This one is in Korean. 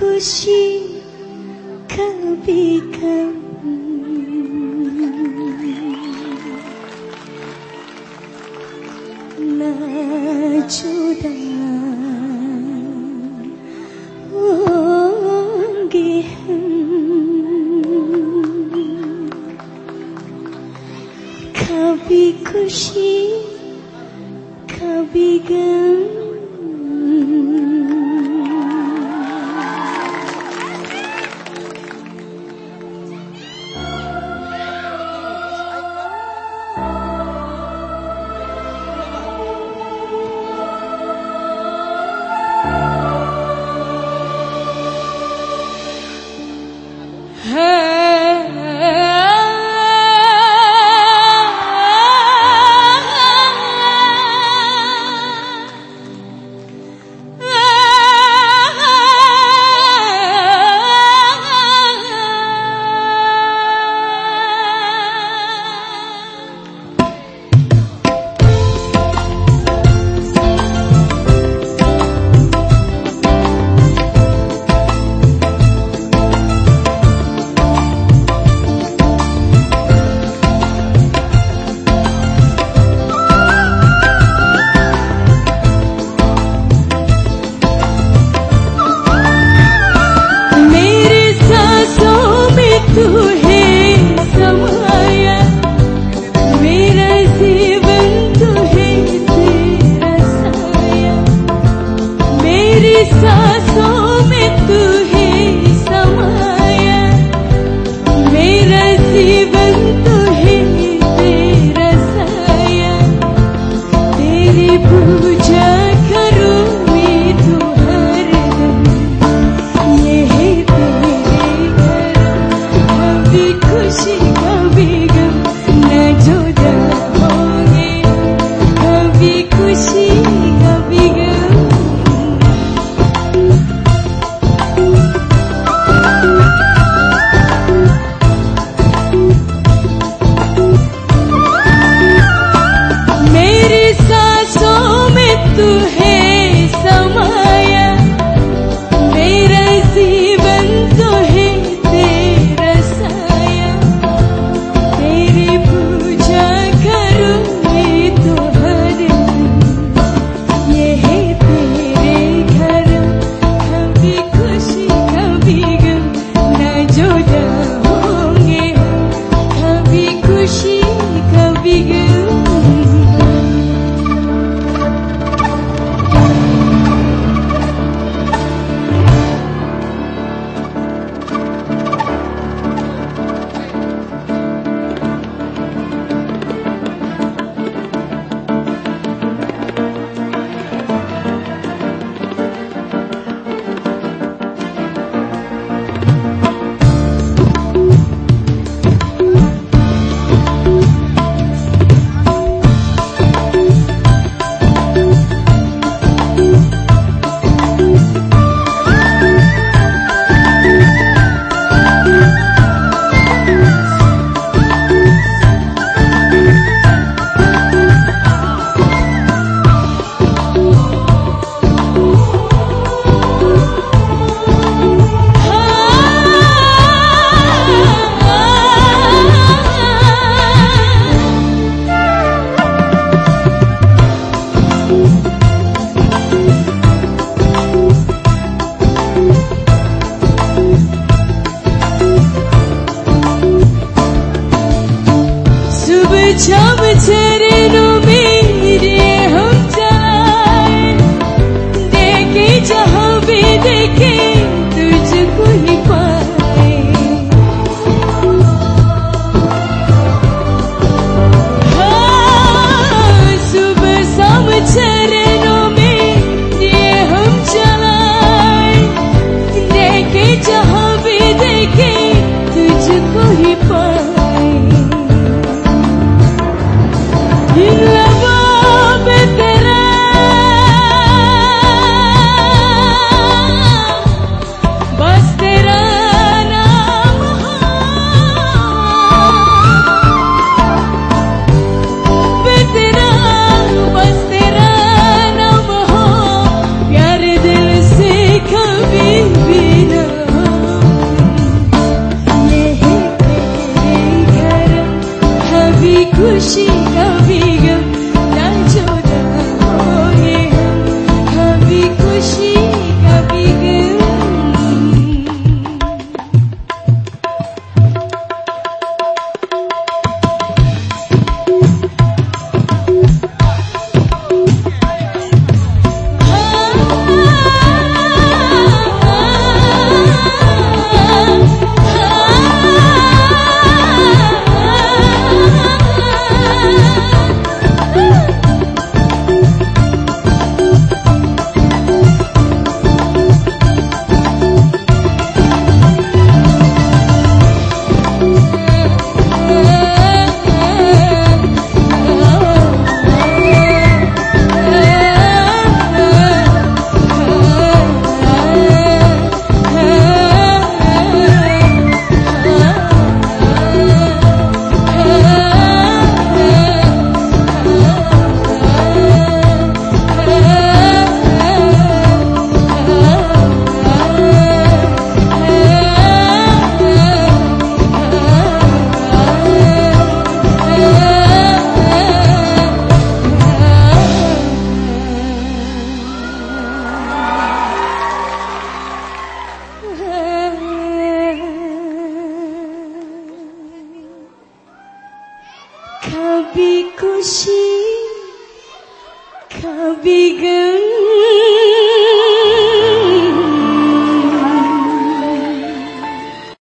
खुशी कभी गम ना जुदा होंगे हम कभी खुशी You Kabi kushi, kabi gem.